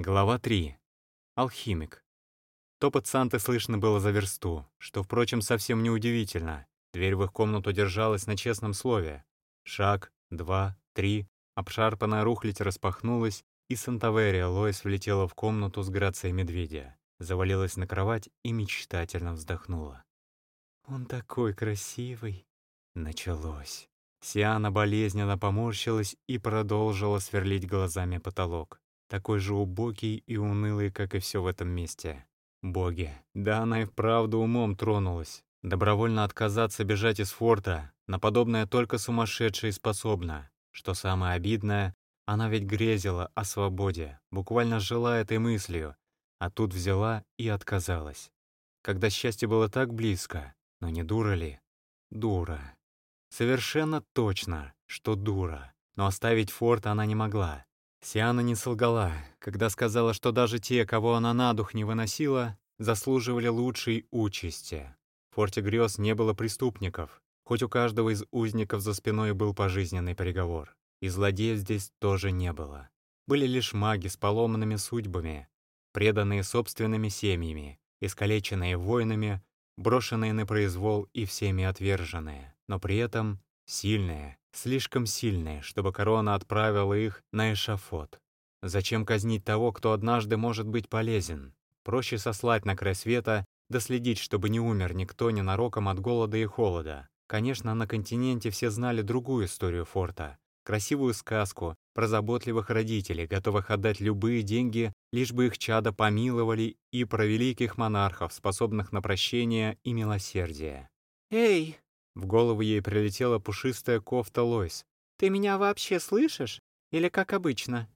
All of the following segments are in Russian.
Глава 3. Алхимик. Топот Санты слышно было за версту, что, впрочем, совсем не удивительно. Дверь в их комнату держалась на честном слове. Шаг, два, три, обшарпанная рухлядь распахнулась, и Сантаверия Лоис влетела в комнату с грацией медведя, завалилась на кровать и мечтательно вздохнула. «Он такой красивый!» Началось. Сиана болезненно поморщилась и продолжила сверлить глазами потолок такой же убогий и унылый, как и все в этом месте. Боги, да она и вправду умом тронулась. Добровольно отказаться бежать из форта, на подобное только сумасшедшая способна. Что самое обидное, она ведь грезила о свободе, буквально жила этой мыслью, а тут взяла и отказалась. Когда счастье было так близко, но не дура ли? Дура. Совершенно точно, что дура. Но оставить форт она не могла. Сиана не солгала, когда сказала, что даже те, кого она на дух не выносила, заслуживали лучшей участи. В форте грез не было преступников, хоть у каждого из узников за спиной был пожизненный приговор. И злодеев здесь тоже не было. Были лишь маги с поломанными судьбами, преданные собственными семьями, искалеченные войнами, брошенные на произвол и всеми отверженные, но при этом сильные, слишком сильные, чтобы корона отправила их на эшафот. Зачем казнить того, кто однажды может быть полезен? Проще сослать на край света, да следить, чтобы не умер никто ненароком от голода и холода. Конечно, на континенте все знали другую историю форта. Красивую сказку про заботливых родителей, готовых отдать любые деньги, лишь бы их чада помиловали, и про великих монархов, способных на прощение и милосердие. «Эй!» В голову ей прилетела пушистая кофта Лойс. «Ты меня вообще слышишь? Или как обычно?»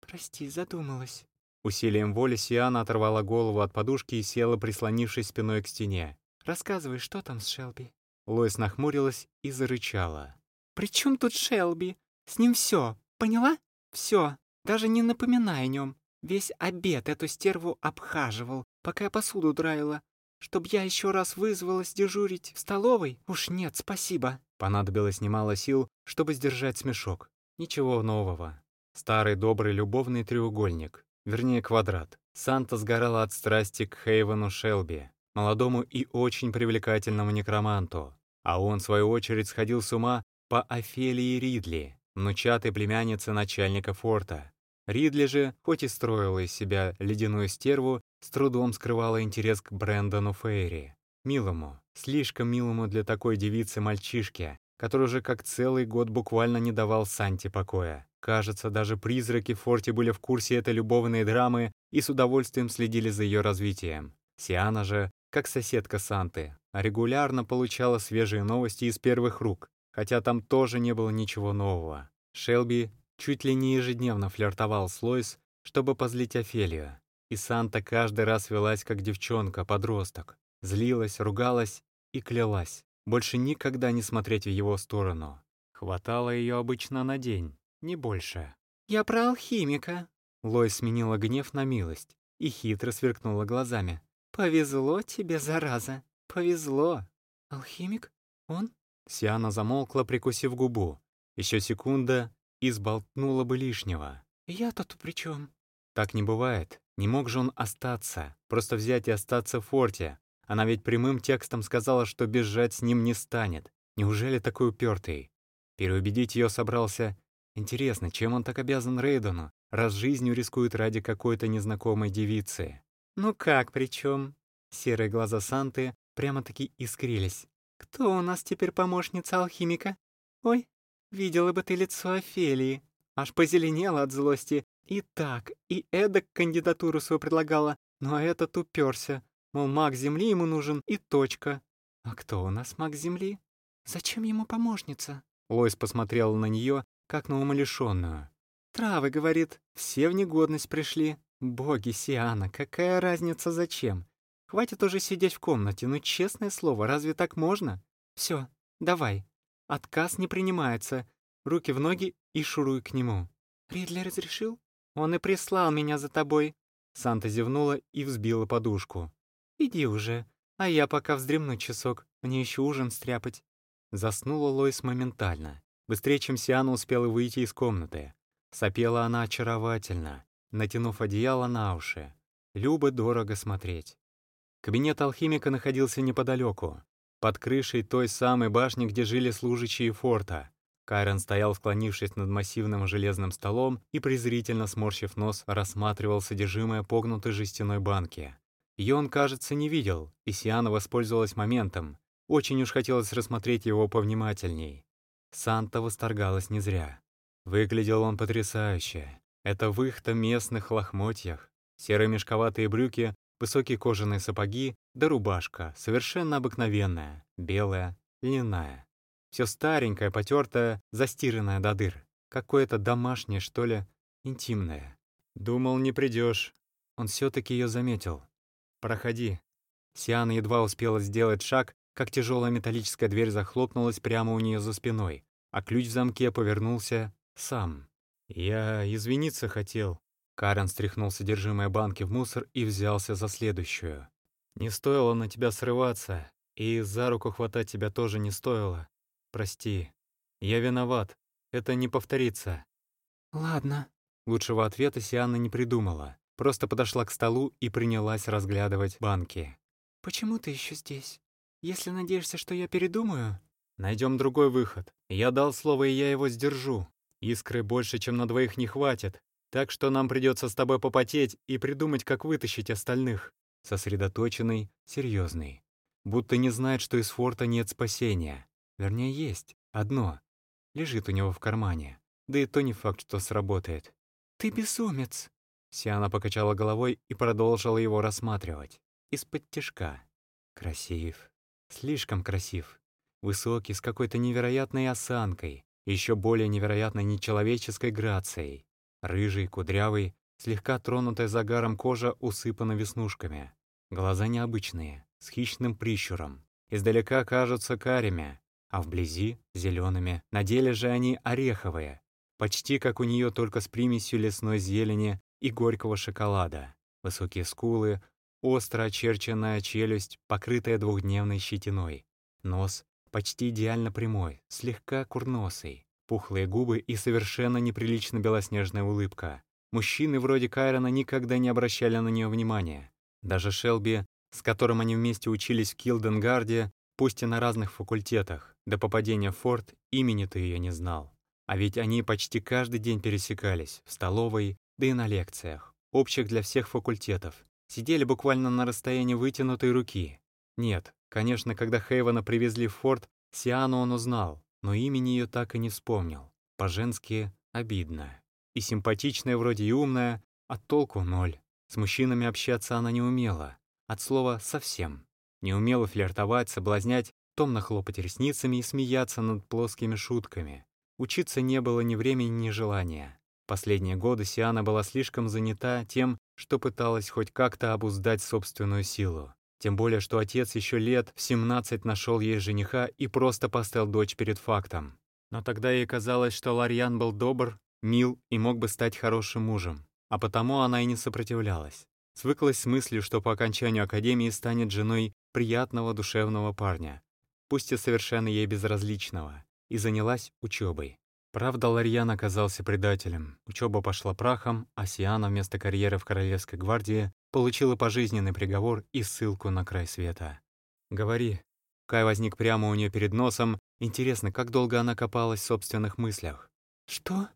«Прости, задумалась». Усилием воли Сиана оторвала голову от подушки и села, прислонившись спиной к стене. «Рассказывай, что там с Шелби?» Лойс нахмурилась и зарычала. «При чем тут Шелби? С ним все, поняла? Все. Даже не напоминай о нем. Весь обед эту стерву обхаживал, пока я посуду драила. Чтоб я еще раз вызвалась дежурить в столовой? Уж нет, спасибо». Понадобилось немало сил, чтобы сдержать смешок. Ничего нового. Старый добрый любовный треугольник, вернее квадрат. Санта сгорала от страсти к Хейвену Шелби, молодому и очень привлекательному некроманту. А он, в свою очередь, сходил с ума по Офелии Ридли, внучатой племяннице начальника форта. Ридли же, хоть и строила из себя ледяную стерву, с трудом скрывала интерес к Брэндону Фейри. Милому, слишком милому для такой девицы-мальчишки, который уже как целый год буквально не давал Санте покоя. Кажется, даже призраки в форте были в курсе этой любовной драмы и с удовольствием следили за ее развитием. Сиана же, как соседка Санты, регулярно получала свежие новости из первых рук, хотя там тоже не было ничего нового. Шелби чуть ли не ежедневно флиртовал с Лойс, чтобы позлить Офелию. И Санта каждый раз велась как девчонка, подросток. Злилась, ругалась и клялась. Больше никогда не смотреть в его сторону. Хватало ее обычно на день, не больше. «Я про алхимика». Лой сменила гнев на милость и хитро сверкнула глазами. «Повезло тебе, зараза, повезло». «Алхимик? Он?» Сиана замолкла, прикусив губу. Еще секунда и сболтнула бы лишнего. «Я тут при чем? Так не бывает. Не мог же он остаться, просто взять и остаться в форте. Она ведь прямым текстом сказала, что бежать с ним не станет. Неужели такой упертый? Переубедить ее собрался. Интересно, чем он так обязан Рейдену, раз жизнью рискует ради какой-то незнакомой девицы? «Ну как, причем? Серые глаза Санты прямо-таки искрились. «Кто у нас теперь помощница алхимика? Ой, видела бы ты лицо Офелии. Аж позеленела от злости и так, и эдак кандидатуру свою предлагала, но этот уперся. Мол, маг Земли ему нужен и точка. А кто у нас маг Земли? Зачем ему помощница? Лойс посмотрела на нее, как на умалишенную. Травы, говорит, все в негодность пришли. Боги, Сиана, какая разница зачем? Хватит уже сидеть в комнате, ну честное слово, разве так можно? Все, давай. Отказ не принимается. Руки в ноги и шуруй к нему. Ридли разрешил? Он и прислал меня за тобой». Санта зевнула и взбила подушку. «Иди уже, а я пока вздремну часок, мне еще ужин стряпать». Заснула Лойс моментально. Быстрее, чем Сиана успела выйти из комнаты. Сопела она очаровательно. натянув одеяло на уши. Любо дорого смотреть. Кабинет алхимика находился неподалеку, под крышей той самой башни, где жили служащие форта. Кайрон стоял, склонившись над массивным железным столом и, презрительно сморщив нос, рассматривал содержимое погнутой жестяной банки. Ее он, кажется, не видел, и Сиана воспользовалась моментом. Очень уж хотелось рассмотреть его повнимательней. Санта восторгалась не зря. Выглядел он потрясающе. Это в их-то местных лохмотьях. Серые мешковатые брюки, высокие кожаные сапоги, да рубашка, совершенно обыкновенная, белая, льняная. Все старенькое, потертое, застиранное до дыр. Какое-то домашнее, что ли, интимное. Думал, не придешь. Он все-таки ее заметил. «Проходи». Сиана едва успела сделать шаг, как тяжелая металлическая дверь захлопнулась прямо у нее за спиной, а ключ в замке повернулся сам. «Я извиниться хотел». Карен стряхнул содержимое банки в мусор и взялся за следующую. «Не стоило на тебя срываться, и за руку хватать тебя тоже не стоило. Прости. Я виноват. Это не повторится». «Ладно». Лучшего ответа Сианна не придумала. Просто подошла к столу и принялась разглядывать банки. «Почему ты еще здесь? Если надеешься, что я передумаю...» Найдем другой выход. Я дал слово, и я его сдержу. Искры больше, чем на двоих не хватит, так что нам придется с тобой попотеть и придумать, как вытащить остальных. Сосредоточенный, серьезный. Будто не знает, что из форта нет спасения. Вернее, есть. Одно. Лежит у него в кармане. Да и то не факт, что сработает. «Ты безумец!» Сиана покачала головой и продолжила его рассматривать. Из-под тишка. Красив. Слишком красив. Высокий, с какой-то невероятной осанкой еще более невероятной нечеловеческой грацией. Рыжий, кудрявый, слегка тронутая загаром кожа усыпана веснушками. Глаза необычные, с хищным прищуром. Издалека кажутся карими, а вблизи — зелеными. На деле же они ореховые, почти как у нее только с примесью лесной зелени и горького шоколада. Высокие скулы, остро очерченная челюсть, покрытая двухдневной щетиной. Нос почти идеально прямой, слегка курносый, пухлые губы и совершенно неприлично белоснежная улыбка. Мужчины вроде Кайрона никогда не обращали на нее внимания. Даже Шелби, с которым они вместе учились в Килденгарде, пусть и на разных факультетах, до попадения в форт имени-то ее не знал. А ведь они почти каждый день пересекались, в столовой, да и на лекциях, общих для всех факультетов. Сидели буквально на расстоянии вытянутой руки. Нет, Конечно, когда Хейвена привезли в форт, Сиану он узнал, но имени ее так и не вспомнил. По-женски обидно. И симпатичная вроде и умная, а толку ноль. С мужчинами общаться она не умела. От слова «совсем». Не умела флиртовать, соблазнять, томно хлопать ресницами и смеяться над плоскими шутками. Учиться не было ни времени, ни желания. Последние годы Сиана была слишком занята тем, что пыталась хоть как-то обуздать собственную силу. Тем более, что отец еще лет в 17 нашел ей жениха и просто поставил дочь перед фактом. Но тогда ей казалось, что Ларьян был добр, мил и мог бы стать хорошим мужем. А потому она и не сопротивлялась. Свыклась с мыслью, что по окончанию академии станет женой приятного душевного парня, пусть и совершенно ей безразличного, и занялась учебой. Правда, Ларьян оказался предателем. Учеба пошла прахом, а Сиана вместо карьеры в Королевской гвардии получила пожизненный приговор и ссылку на край света. «Говори». Кай возник прямо у нее перед носом. Интересно, как долго она копалась в собственных мыслях. «Что?»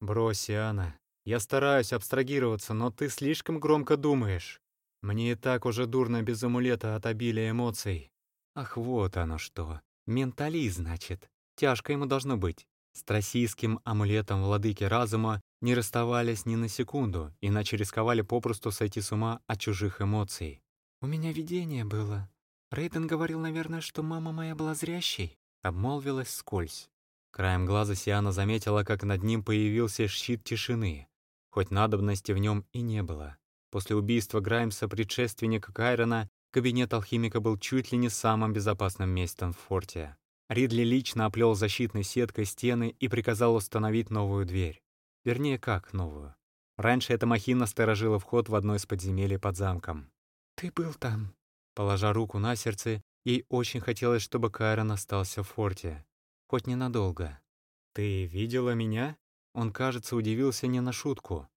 «Брось, Сиана. Я стараюсь абстрагироваться, но ты слишком громко думаешь. Мне и так уже дурно без амулета от обилия эмоций. Ах, вот оно что. Менталист, значит. Тяжко ему должно быть. С троссийским амулетом владыки разума не расставались ни на секунду, иначе рисковали попросту сойти с ума от чужих эмоций. «У меня видение было. Рейден говорил, наверное, что мама моя была зрящей», — обмолвилась скользь. Краем глаза Сиана заметила, как над ним появился щит тишины, хоть надобности в нем и не было. После убийства Граймса, предшественника Кайрона, кабинет алхимика был чуть ли не самым безопасным местом в форте. Ридли лично оплел защитной сеткой стены и приказал установить новую дверь. Вернее, как новую. Раньше эта махина сторожила вход в одно из подземелий под замком. «Ты был там?» Положа руку на сердце, ей очень хотелось, чтобы Кайрон остался в форте. Хоть ненадолго. «Ты видела меня?» Он, кажется, удивился не на шутку.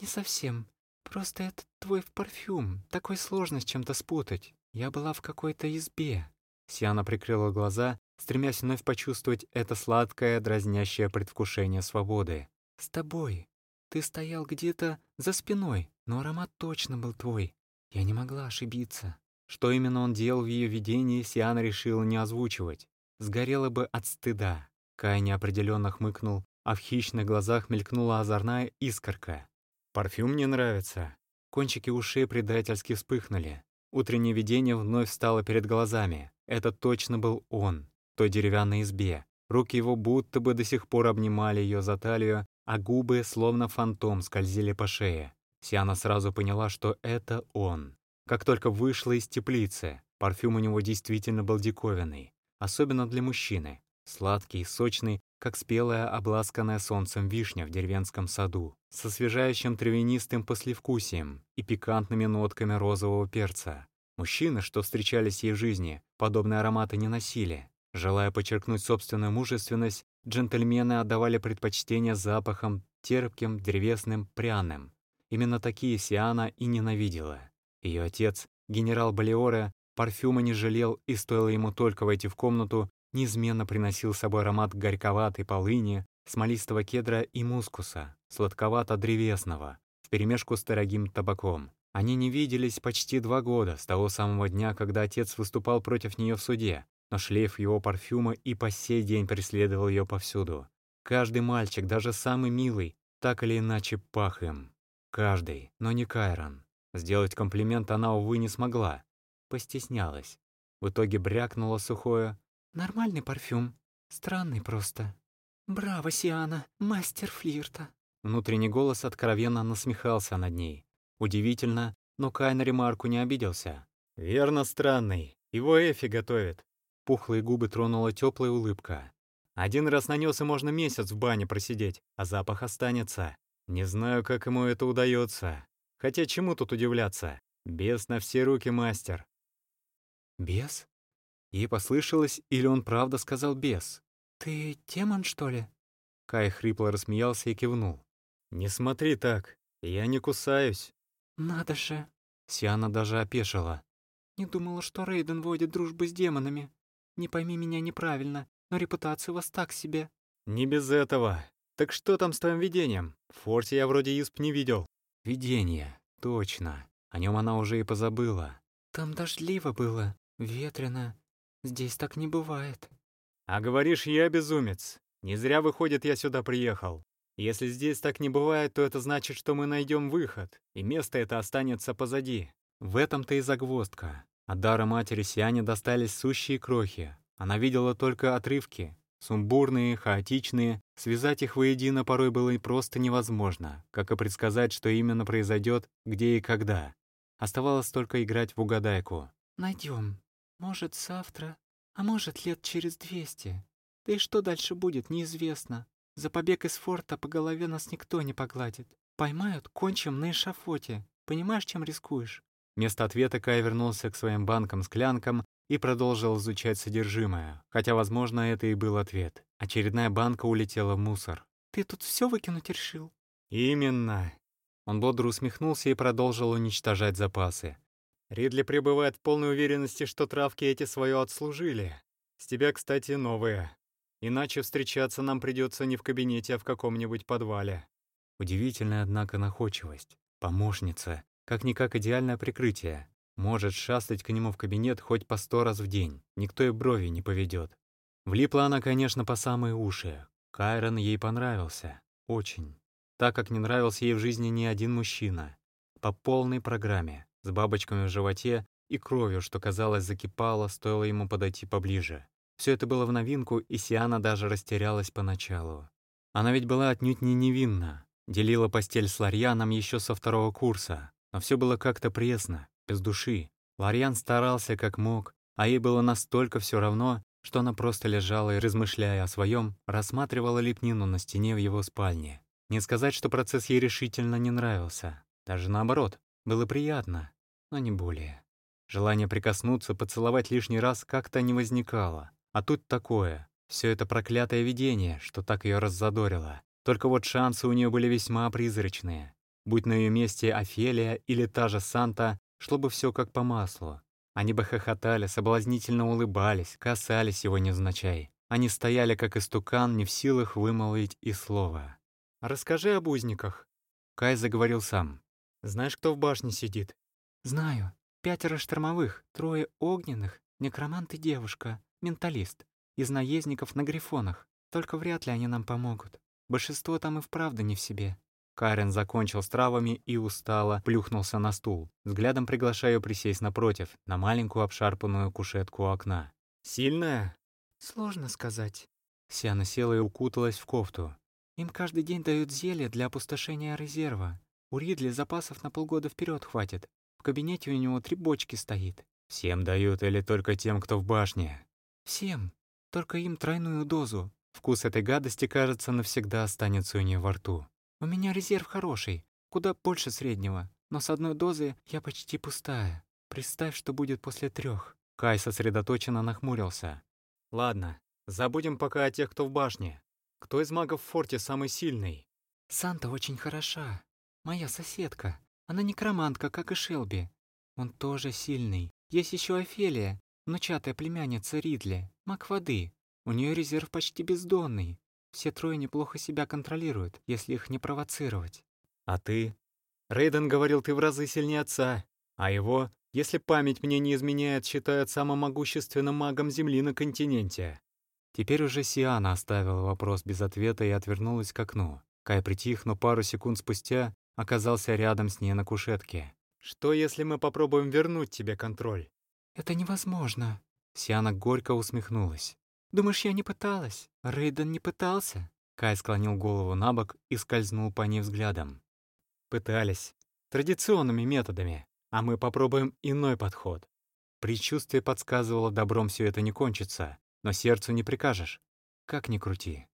«Не совсем. Просто это твой парфюм. Такой сложно с чем-то спутать. Я была в какой-то избе». Сиана прикрыла глаза, стремясь вновь почувствовать это сладкое, дразнящее предвкушение свободы. «С тобой. Ты стоял где-то за спиной, но аромат точно был твой. Я не могла ошибиться». Что именно он делал в ее видении, Сиана решила не озвучивать. Сгорела бы от стыда. Кай неопределенно хмыкнул, а в хищных глазах мелькнула озорная искорка. «Парфюм мне нравится». Кончики ушей предательски вспыхнули. Утреннее видение вновь встало перед глазами. Это точно был он, в той деревянной избе. Руки его будто бы до сих пор обнимали ее за талию, а губы, словно фантом, скользили по шее. Сиана сразу поняла, что это он. Как только вышла из теплицы, парфюм у него действительно был диковинный, особенно для мужчины. Сладкий, сочный, как спелая, обласканная солнцем вишня в деревенском саду, со освежающим травянистым послевкусием и пикантными нотками розового перца. Мужчины, что встречались ей в жизни, подобные ароматы не носили. Желая подчеркнуть собственную мужественность, джентльмены отдавали предпочтение запахам терпким, древесным, пряным. Именно такие Сиана и ненавидела. Ее отец, генерал Балиоре, парфюма не жалел, и стоило ему только войти в комнату, неизменно приносил с собой аромат горьковатой полыни, смолистого кедра и мускуса, сладковато-древесного, вперемешку с дорогим табаком. Они не виделись почти два года, с того самого дня, когда отец выступал против нее в суде, но шлейф его парфюма и по сей день преследовал ее повсюду. Каждый мальчик, даже самый милый, так или иначе пах им. Каждый, но не Кайрон. Сделать комплимент она, увы, не смогла. Постеснялась. В итоге брякнула сухое. «Нормальный парфюм. Странный просто. Браво, Сиана, мастер флирта». Внутренний голос откровенно насмехался над ней. Удивительно, но Кай на ремарку не обиделся. «Верно, странный. Его Эфи готовит». Пухлые губы тронула теплая улыбка. «Один раз нанес и можно месяц в бане просидеть, а запах останется. Не знаю, как ему это удается. Хотя чему тут удивляться? Бес на все руки мастер. Бес? Ей послышалось, или он правда сказал бес? Ты демон, что ли? Кай хрипло рассмеялся и кивнул. «Не смотри так, я не кусаюсь». «Надо же!» Сиана даже опешила. «Не думала, что Рейден водит дружбу с демонами. Не пойми меня неправильно, но репутация у вас так себе». «Не без этого. Так что там с твоим видением? В форте я вроде исп не видел». Видение, точно. О нем она уже и позабыла. Там дождливо было, ветрено. Здесь так не бывает. А говоришь, я безумец. Не зря, выходит, я сюда приехал. Если здесь так не бывает, то это значит, что мы найдем выход, и место это останется позади. В этом-то и загвоздка. От дара матери Сиане достались сущие крохи. Она видела только отрывки, Сумбурные, хаотичные, связать их воедино порой было и просто невозможно, как и предсказать, что именно произойдет, где и когда. Оставалось только играть в угадайку. Найдем. Может, завтра, а может, лет через двести. Да и что дальше будет, неизвестно. За побег из форта по голове нас никто не погладит. Поймают, кончим на эшафоте. Понимаешь, чем рискуешь?» Вместо ответа Кай вернулся к своим банкам-склянкам и продолжил изучать содержимое, хотя, возможно, это и был ответ. Очередная банка улетела в мусор. «Ты тут все выкинуть решил?» «Именно». Он бодро усмехнулся и продолжил уничтожать запасы. Ридли пребывает в полной уверенности, что травки эти свое отслужили. С тебя, кстати, новые. Иначе встречаться нам придется не в кабинете, а в каком-нибудь подвале. Удивительная, однако, находчивость. Помощница. Как-никак идеальное прикрытие. Может шастать к нему в кабинет хоть по сто раз в день, никто и брови не поведет. Влипла она, конечно, по самые уши. Кайрон ей понравился. Очень. Так как не нравился ей в жизни ни один мужчина. По полной программе, с бабочками в животе и кровью, что, казалось, закипало, стоило ему подойти поближе. Все это было в новинку, и Сиана даже растерялась поначалу. Она ведь была отнюдь не невинна. Делила постель с Ларьяном еще со второго курса, но все было как-то пресно, без души. Ларьян старался как мог, а ей было настолько все равно, что она просто лежала и, размышляя о своем, рассматривала лепнину на стене в его спальне. Не сказать, что процесс ей решительно не нравился. Даже наоборот, было приятно, но не более. Желание прикоснуться, поцеловать лишний раз как-то не возникало. А тут такое. Все это проклятое видение, что так ее раззадорило. Только вот шансы у нее были весьма призрачные. Будь на ее месте Офелия или та же Санта, шло бы все как по маслу. Они бы хохотали, соблазнительно улыбались, касались его невзначай. Они стояли, как истукан, не в силах вымолвить и слова. «Расскажи об узниках», — Кай заговорил сам. «Знаешь, кто в башне сидит?» «Знаю. Пятеро штормовых, трое огненных, некромант и девушка, менталист. Из наездников на грифонах. Только вряд ли они нам помогут. Большинство там и вправду не в себе». Карен закончил с травами и устало плюхнулся на стул. Взглядом приглашаю присесть напротив, на маленькую обшарпанную кушетку окна. «Сильная?» «Сложно сказать». Сиана села и укуталась в кофту. «Им каждый день дают зелье для опустошения резерва. У Ридли запасов на полгода вперед хватит. В кабинете у него три бочки стоит». «Всем дают или только тем, кто в башне?» «Всем. Только им тройную дозу». Вкус этой гадости, кажется, навсегда останется у нее во рту. «У меня резерв хороший, куда больше среднего, но с одной дозы я почти пустая. Представь, что будет после трех. Кай сосредоточенно нахмурился. Ладно, забудем пока о тех, кто в башне. Кто из магов в форте самый сильный? Санта очень хороша. Моя соседка. Она некромантка, как и Шелби. Он тоже сильный. Есть еще Офелия, внучатая племянница Ридли, маг воды. У нее резерв почти бездонный. Все трое неплохо себя контролируют, если их не провоцировать. А ты? Рейден говорил, ты в разы сильнее отца. А его если память мне не изменяет, считают самым могущественным магом Земли на континенте. Теперь уже Сиана оставила вопрос без ответа и отвернулась к окну. Кай притих, но пару секунд спустя оказался рядом с ней на кушетке. «Что, если мы попробуем вернуть тебе контроль?» «Это невозможно». Сиана горько усмехнулась. «Думаешь, я не пыталась? Рейден не пытался?» Кай склонил голову на бок и скользнул по ней взглядом. «Пытались. Традиционными методами. А мы попробуем иной подход. Предчувствие подсказывало, добром все это не кончится, но сердцу не прикажешь. Как ни крути.